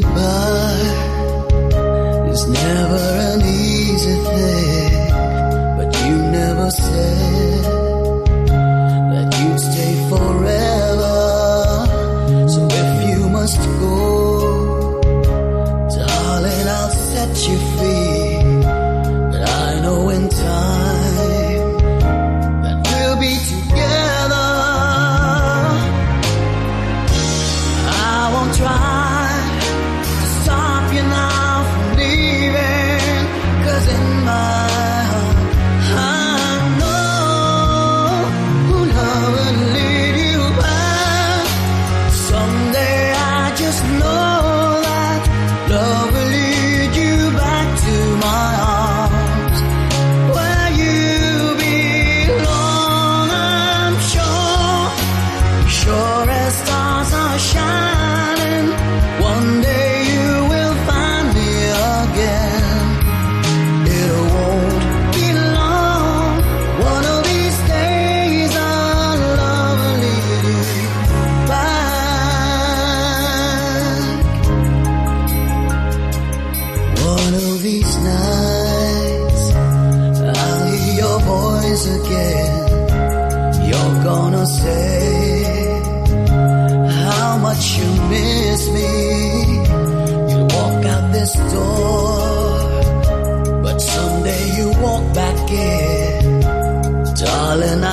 goodbye is never an easy thing, but you never said that you'd stay forever. So if you must go, darling, I'll set you free. yeah, you're gonna say how much you miss me. You'll walk out this door, but someday you walk back in, darling.